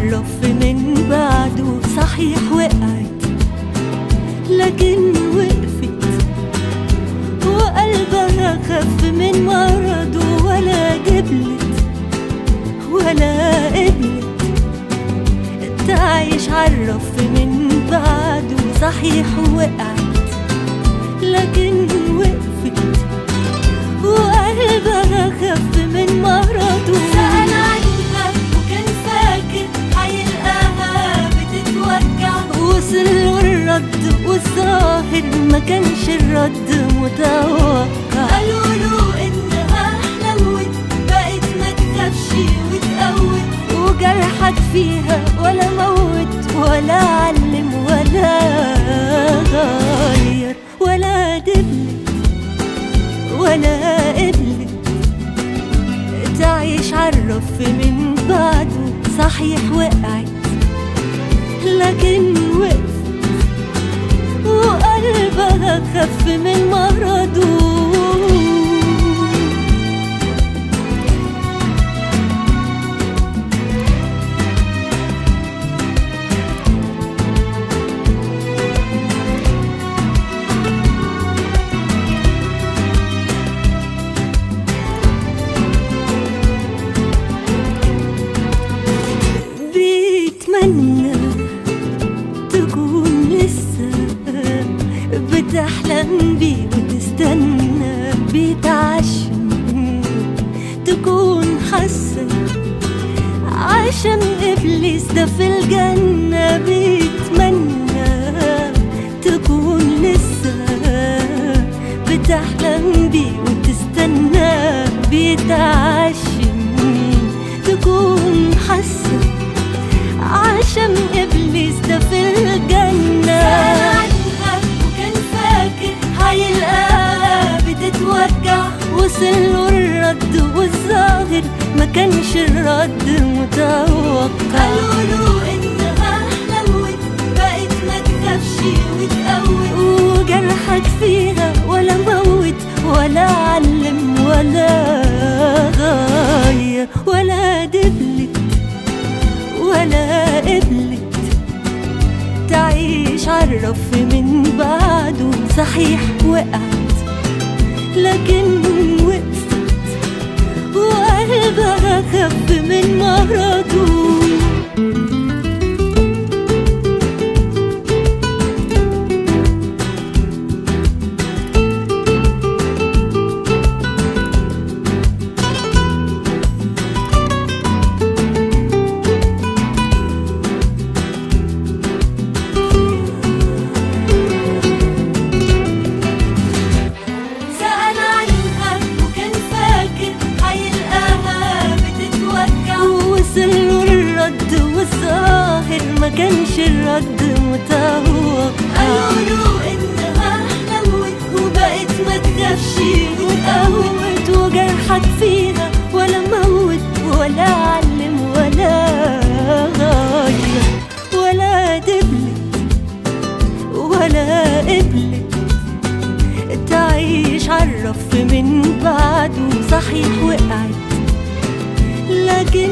عالرف من بعده صحيح وقعت لكن وقفت وقلبها خف من مرضه ولا جبلت ولا قبلت. تعيش عالرف من بعده صحيح وقعت لكن والظاهر ما كانش الرد متوقع. قالوا له إنها حلوت بقت ما تخافش وتقوت. وجرحك فيها ولا موت ولا علم ولا غير. ولا دبلت ولا قبلت تعيش عالرف من بعده صحيح وقعت. لكن وقلبها خف من مرضه. بيه وتستنى بيتعشم تكون حاسة عشان إبليس ده في الجنة بيتمنى. تكون لسه بتحلم بيه وتستنى بيتعشم تكون حاسة عشان إبليس ده في الجنة وصل له الرد والظاهر ما كانش الرد متوقع قالوا له إنها حلوت بقت ما تخافش وتقوت. وجرحك فيها ولا موت ولا علم ولا غير ولا دبلت ولا قبلت. تعيش عالرف من بعده صحيح وقعت لكن وقفت وقلبها خف من مرضه. كانش الرد متوقع قالوا له إنها حلوت وبقت ما تخافش وتقوت وجرحك فيها ولا موت ولا علم ولا غير. ولا دبلت ولا قبلت تعيش عالرف من بعده صحيح وقعت لكن